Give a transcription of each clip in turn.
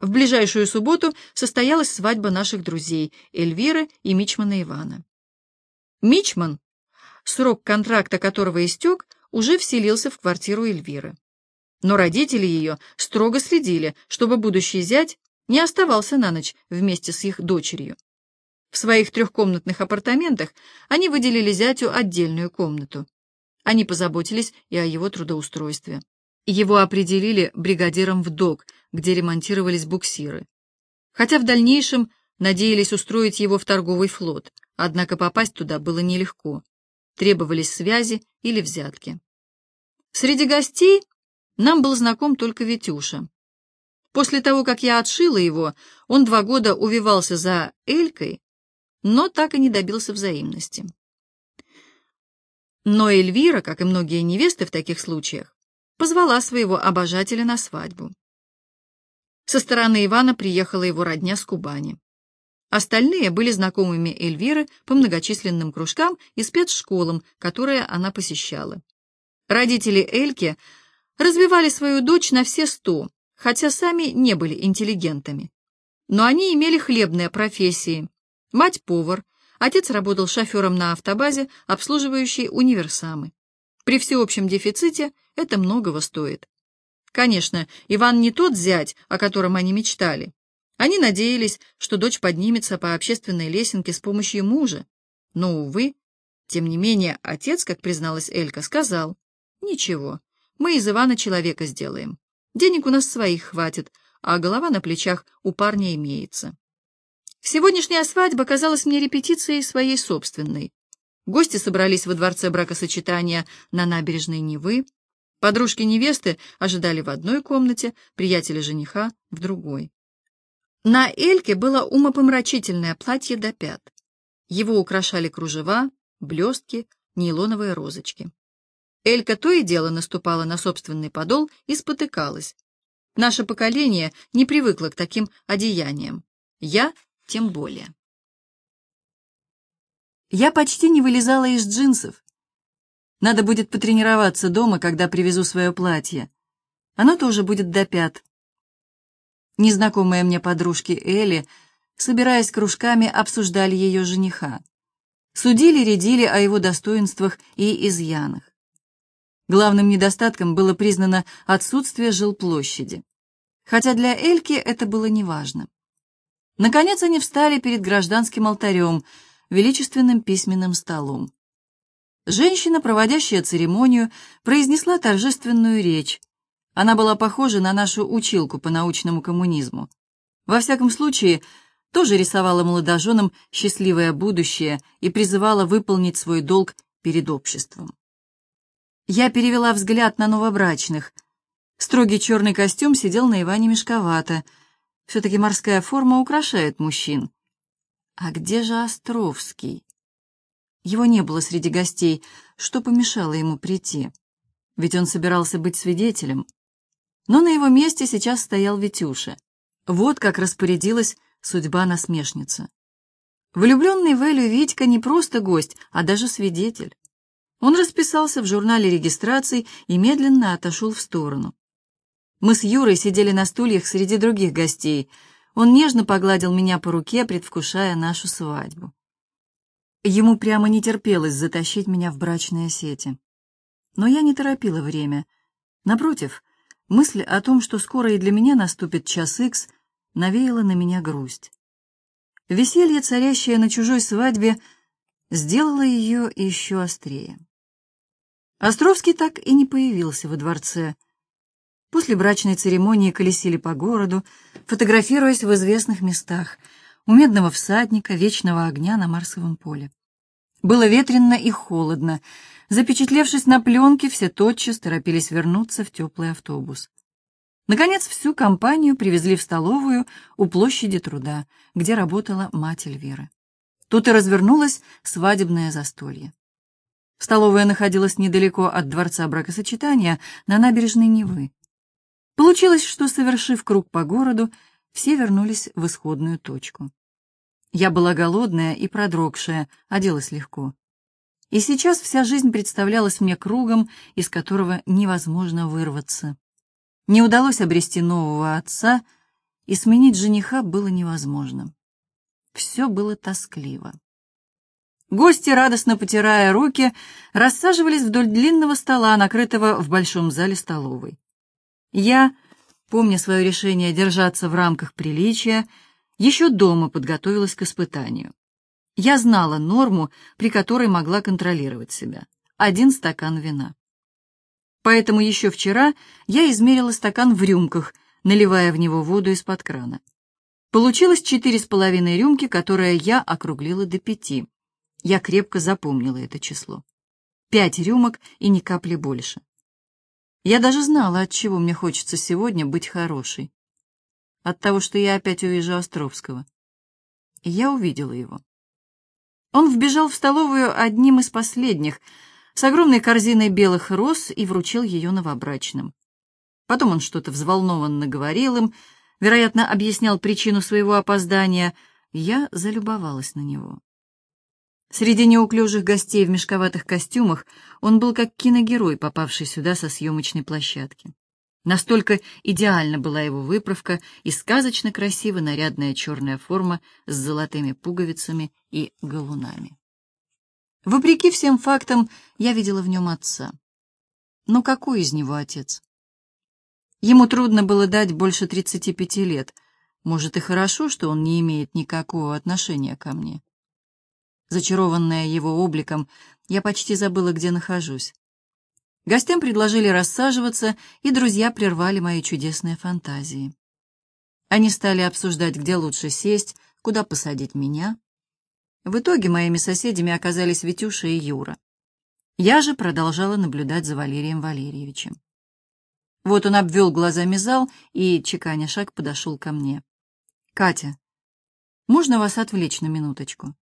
В ближайшую субботу состоялась свадьба наших друзей Эльвиры и Мичмана Ивана. Мичман, срок контракта которого истек, уже вселился в квартиру Эльвиры. Но родители ее строго следили, чтобы будущий зять не оставался на ночь вместе с их дочерью. В своих трехкомнатных апартаментах они выделили зятю отдельную комнату. Они позаботились и о его трудоустройстве. Его определили бригадиром в док, где ремонтировались буксиры. Хотя в дальнейшем надеялись устроить его в торговый флот, однако попасть туда было нелегко. Требовались связи или взятки. Среди гостей нам был знаком только Витюша. После того, как я отшила его, он два года увивался за Элькой, но так и не добился взаимности. Но Эльвира, как и многие невесты в таких случаях, позвала своего обожателя на свадьбу. Со стороны Ивана приехала его родня с Кубани. Остальные были знакомыми Эльвиры по многочисленным кружкам и спецшколам, которые она посещала. Родители Эльки развивали свою дочь на все сто, хотя сами не были интеллигентами. Но они имели хлебные профессии. Мать — повар, отец работал шофером на автобазе, обслуживающей универсамы. При всеобщем дефиците это многого стоит. Конечно, Иван не тот зять, о котором они мечтали. Они надеялись, что дочь поднимется по общественной лесенке с помощью мужа. Но, увы, тем не менее, отец, как призналась Элька, сказал, «Ничего, мы из Ивана человека сделаем. Денег у нас своих хватит, а голова на плечах у парня имеется». Сегодняшняя свадьба казалась мне репетицией своей собственной. Гости собрались во дворце бракосочетания на набережной Невы. Подружки невесты ожидали в одной комнате, приятели жениха — в другой. На Эльке было умопомрачительное платье до пят. Его украшали кружева, блестки, нейлоновые розочки. Элька то и дело наступала на собственный подол и спотыкалась. Наше поколение не привыкло к таким одеяниям. Я тем более. Я почти не вылезала из джинсов. Надо будет потренироваться дома, когда привезу свое платье. Оно тоже будет до пят. Незнакомые мне подружки Элли, собираясь кружками, обсуждали ее жениха. Судили-редили о его достоинствах и изъянах. Главным недостатком было признано отсутствие жилплощади. Хотя для Эльки это было неважно. Наконец они встали перед гражданским алтарем, величественным письменным столом. Женщина, проводящая церемонию, произнесла торжественную речь. Она была похожа на нашу училку по научному коммунизму. Во всяком случае, тоже рисовала молодоженам счастливое будущее и призывала выполнить свой долг перед обществом. Я перевела взгляд на новобрачных. Строгий черный костюм сидел на Иване мешковато — все-таки морская форма украшает мужчин. А где же Островский? Его не было среди гостей. Что помешало ему прийти? Ведь он собирался быть свидетелем. Но на его месте сейчас стоял Витюша. Вот как распорядилась судьба насмешницы. Влюбленный в Элю Витька не просто гость, а даже свидетель. Он расписался в журнале регистрации и медленно отошел в сторону. Мы с Юрой сидели на стульях среди других гостей. Он нежно погладил меня по руке, предвкушая нашу свадьбу. Ему прямо не терпелось затащить меня в брачные сети. Но я не торопила время. Напротив, мысль о том, что скоро и для меня наступит час икс, навеяла на меня грусть. Веселье, царящее на чужой свадьбе, сделало ее еще острее. Островский так и не появился во дворце — После брачной церемонии колесили по городу, фотографируясь в известных местах, у медного всадника, вечного огня на Марсовом поле. Было ветрено и холодно. Запечатлевшись на пленке, все тотчас торопились вернуться в теплый автобус. Наконец, всю компанию привезли в столовую у площади труда, где работала мать Эльвиры. Тут и развернулось свадебное застолье. Столовая находилась недалеко от дворца бракосочетания на набережной Невы. Получилось, что, совершив круг по городу, все вернулись в исходную точку. Я была голодная и продрогшая, оделась легко. И сейчас вся жизнь представлялась мне кругом, из которого невозможно вырваться. Не удалось обрести нового отца, и сменить жениха было невозможно. Все было тоскливо. Гости, радостно потирая руки, рассаживались вдоль длинного стола, накрытого в большом зале столовой. Я, помня свое решение держаться в рамках приличия, еще дома подготовилась к испытанию. Я знала норму, при которой могла контролировать себя. Один стакан вина. Поэтому еще вчера я измерила стакан в рюмках, наливая в него воду из-под крана. Получилось четыре с половиной рюмки, которые я округлила до пяти. Я крепко запомнила это число. Пять рюмок и ни капли больше. Я даже знала, от чего мне хочется сегодня быть хорошей. От того, что я опять увижу Островского. Я увидела его. Он вбежал в столовую одним из последних, с огромной корзиной белых роз и вручил ее новобрачным. Потом он что-то взволнованно говорил им, вероятно, объяснял причину своего опоздания. Я залюбовалась на него. Среди неуклюжих гостей в мешковатых костюмах он был как киногерой, попавший сюда со съемочной площадки. Настолько идеально была его выправка и сказочно красиво нарядная черная форма с золотыми пуговицами и галунами. Вопреки всем фактам, я видела в нем отца. Но какой из него отец? Ему трудно было дать больше 35 лет. Может, и хорошо, что он не имеет никакого отношения ко мне. Зачарованная его обликом, я почти забыла, где нахожусь. Гостям предложили рассаживаться, и друзья прервали мои чудесные фантазии. Они стали обсуждать, где лучше сесть, куда посадить меня. В итоге моими соседями оказались Витюша и Юра. Я же продолжала наблюдать за Валерием Валерьевичем. Вот он обвел глазами зал и, чеканя шаг, подошел ко мне. «Катя, можно вас отвлечь на минуточку?»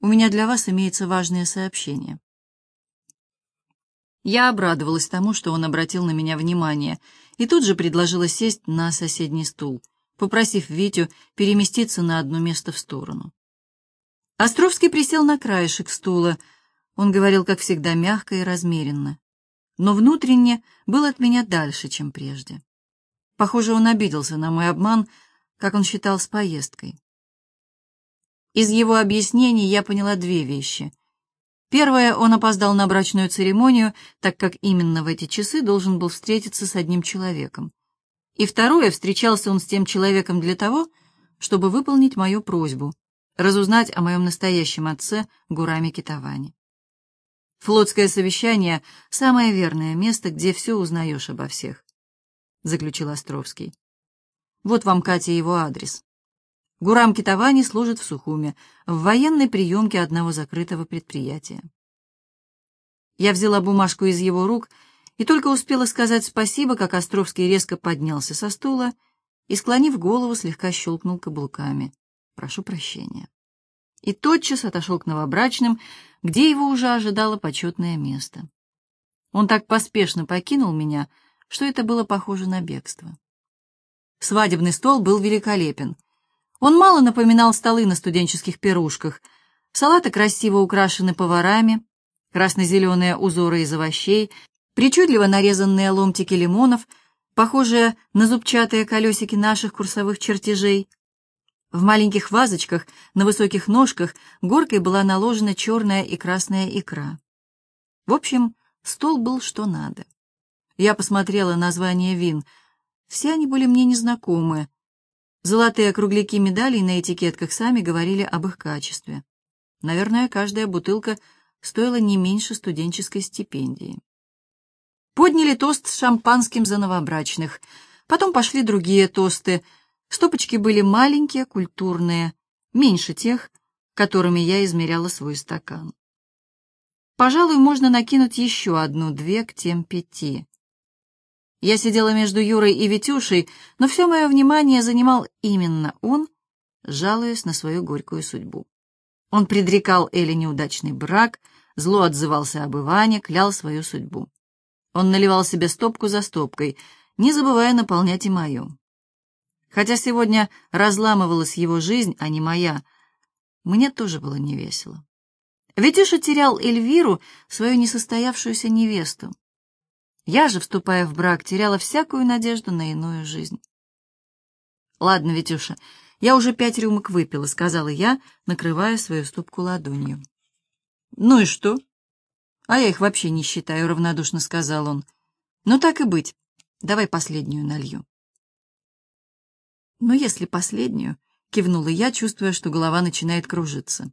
У меня для вас имеется важное сообщение. Я обрадовалась тому, что он обратил на меня внимание, и тут же предложила сесть на соседний стул, попросив Витю переместиться на одно место в сторону. Островский присел на краешек стула. Он говорил, как всегда, мягко и размеренно, но внутренне был от меня дальше, чем прежде. Похоже, он обиделся на мой обман, как он считал, с поездкой. Из его объяснений я поняла две вещи. Первое, он опоздал на брачную церемонию, так как именно в эти часы должен был встретиться с одним человеком. И второе, встречался он с тем человеком для того, чтобы выполнить мою просьбу, разузнать о моем настоящем отце Гураме Китаване. Флотское совещание — самое верное место, где все узнаешь обо всех, — заключил Островский. Вот вам, Катя, его адрес. Гурам Китавани служит в Сухуме, в военной приемке одного закрытого предприятия. Я взяла бумажку из его рук и только успела сказать спасибо, как Островский резко поднялся со стула и, склонив голову, слегка щелкнул каблуками. «Прошу прощения». И тотчас отошел к новобрачным, где его уже ожидало почетное место. Он так поспешно покинул меня, что это было похоже на бегство. Свадебный стол был великолепен — он мало напоминал столы на студенческих пирушках. Салаты красиво украшены поварами, красно-зеленые узоры из овощей, причудливо нарезанные ломтики лимонов, похожие на зубчатые колесики наших курсовых чертежей. В маленьких вазочках на высоких ножках горкой была наложена черная и красная икра. В общем, стол был что надо. Я посмотрела названия вин. Все они были мне незнакомые, Золотые кругляки медалей на этикетках сами говорили об их качестве. Наверное, каждая бутылка стоила не меньше студенческой стипендии. Подняли тост с шампанским за новобрачных. Потом пошли другие тосты. Стопочки были маленькие, культурные, меньше тех, которыми я измеряла свой стакан. Пожалуй, можно накинуть еще одну-две к тем пяти. Я сидела между Юрой и Витюшей, но все мое внимание занимал именно он, жалуясь на свою горькую судьбу. Он предрекал Эле неудачный брак, зло отзывался об Иване, клял свою судьбу. Он наливал себе стопку за стопкой, не забывая наполнять и мою. Хотя сегодня разламывалась его жизнь, а не моя, мне тоже было невесело. Витюша терял Эльвиру, свою несостоявшуюся невесту. Я же, вступая в брак, теряла всякую надежду на иную жизнь. Ладно, Витюша, я уже пять рюмок выпила, сказала я, накрывая свою ступку ладонью. Ну и что? А я их вообще не считаю, равнодушно сказал он. Ну так и быть, давай последнюю налью. Ну, если последнюю, кивнула я, чувствуя, что голова начинает кружиться.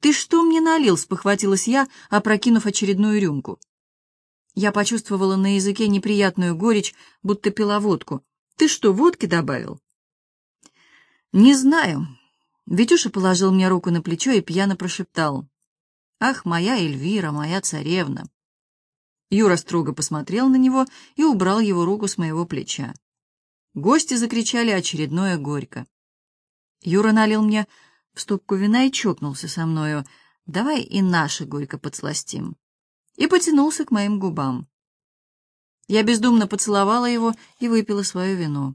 «Ты что мне налил?» — спохватилась я, опрокинув очередную рюмку. Я почувствовала на языке неприятную горечь, будто пила водку. «Ты что, водки добавил?» «Не знаю». Витюша положил мне руку на плечо и пьяно прошептал. «Ах, моя Эльвира, моя царевна!» Юра строго посмотрел на него и убрал его руку с моего плеча. Гости закричали очередное горько. Юра налил мне в стопку вина и чокнулся со мною. «Давай и наше горько подсластим». И потянулся к моим губам. Я бездумно поцеловала его и выпила свое вино.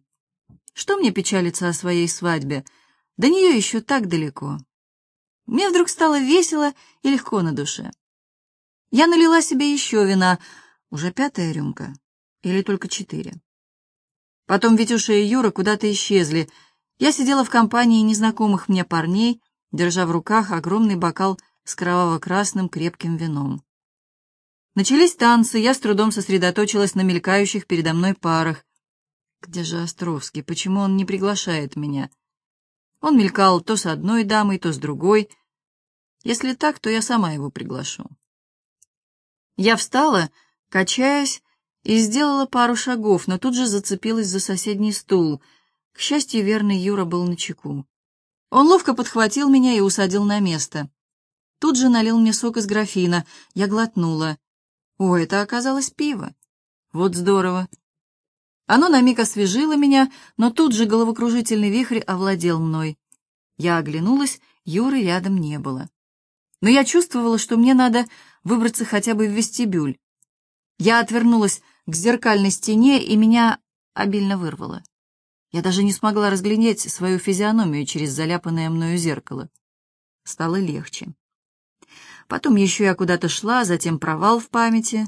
Что мне печалиться о своей свадьбе? До нее еще так далеко. Мне вдруг стало весело и легко на душе. Я налила себе еще вина, уже пятая рюмка, или только четыре. Потом Витюша и Юра куда-то исчезли. Я сидела в компании незнакомых мне парней, держа в руках огромный бокал с кроваво-красным крепким вином. Начались танцы, я с трудом сосредоточилась на мелькающих передо мной парах. Где же Островский? Почему он не приглашает меня? Он мелькал то с одной дамой, то с другой. Если так, то я сама его приглашу. Я встала, качаясь, и сделала пару шагов, но тут же зацепилась за соседний стул. К счастью, верный Юра был на чеку. Он ловко подхватил меня и усадил на место. Тут же налил мне сок из графина. Я глотнула. О, это оказалось пиво. Вот здорово. Оно на миг освежило меня, но тут же головокружительный вихрь овладел мной. Я оглянулась, Юры рядом не было. Но я чувствовала, что мне надо выбраться хотя бы в вестибюль. Я отвернулась к зеркальной стене, и меня обильно вырвало. Я даже не смогла разглядеть свою физиономию через заляпанное мною зеркало. Стало легче. Потом еще я куда-то шла, затем провал в памяти.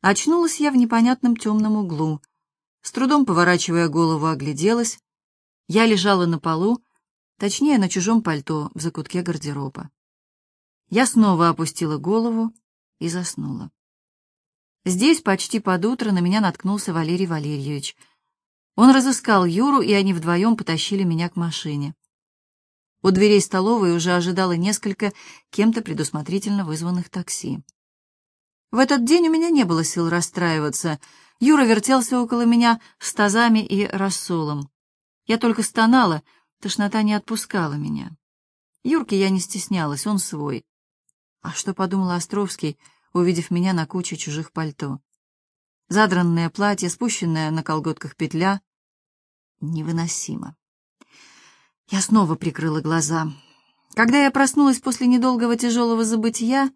Очнулась я в непонятном темном углу. С трудом поворачивая голову, огляделась. Я лежала на полу, точнее, на чужом пальто в закутке гардероба. Я снова опустила голову и заснула. Здесь почти под утро на меня наткнулся Валерий Валерьевич. Он разыскал Юру, и они вдвоем потащили меня к машине. У дверей столовой уже ожидало несколько кем-то предусмотрительно вызванных такси. В этот день у меня не было сил расстраиваться. Юра вертелся около меня с тазами и рассолом. Я только стонала, тошнота не отпускала меня. Юрки я не стеснялась, он свой. А что подумал Островский, увидев меня на куче чужих пальто. Задранное платье, спущенное на колготках петля. Невыносимо. Я снова прикрыла глаза. Когда я проснулась после недолгого тяжелого забытия,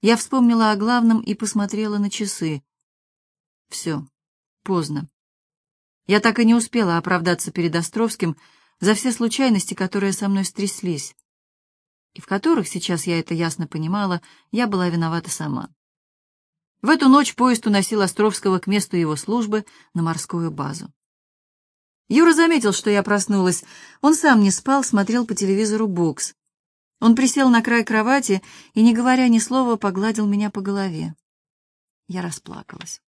я вспомнила о главном и посмотрела на часы. Все, поздно. Я так и не успела оправдаться перед Островским за все случайности, которые со мной стряслись и в которых, сейчас я это ясно понимала, я была виновата сама. В эту ночь поезд уносил Островского к месту его службы на морскую базу. Юра заметил, что я проснулась. Он сам не спал, смотрел по телевизору бокс. Он присел на край кровати и, не говоря ни слова, погладил меня по голове. Я расплакалась.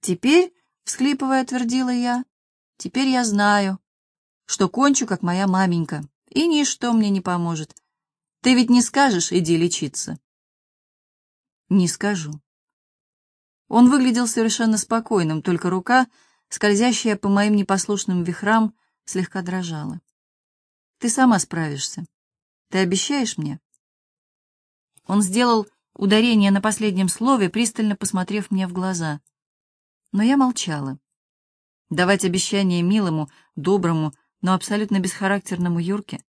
«Теперь», — всхлипывая, твердила я, — «теперь я знаю, что кончу, как моя маменька, и ничто мне не поможет. Ты ведь не скажешь, иди лечиться. Не скажу. Он выглядел совершенно спокойным, только рука, скользящая по моим непослушным вихрам, слегка дрожала. Ты сама справишься. Ты обещаешь мне? Он сделал ударение на последнем слове, пристально посмотрев мне в глаза. Но я молчала. Давать обещание милому, доброму, но абсолютно бесхарактерному Юрке.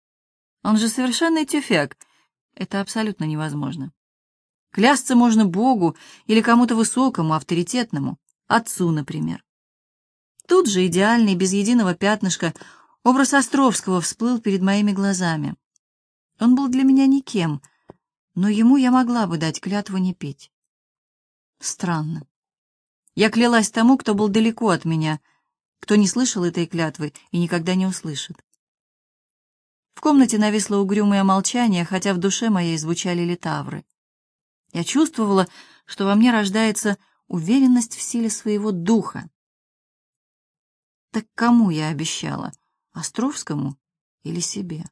Он же совершенный тюфяк, это абсолютно невозможно. Клясться можно Богу или кому-то высокому, авторитетному, отцу, например. Тут же идеальный, без единого пятнышка, образ Островского всплыл перед моими глазами. Он был для меня никем, но ему я могла бы дать клятву не пить. Странно. Я клялась тому, кто был далеко от меня, кто не слышал этой клятвы и никогда не услышит. В комнате нависло угрюмое молчание, хотя в душе моей звучали литавры. Я чувствовала, что во мне рождается уверенность в силе своего духа. Так кому я обещала? Островскому или себе?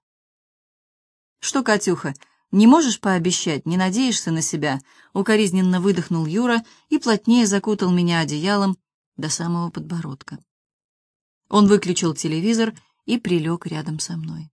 Что, Катюха, не можешь пообещать, не надеешься на себя? Укоризненно выдохнул Юра и плотнее закутал меня одеялом до самого подбородка. Он выключил телевизор и прилег рядом со мной.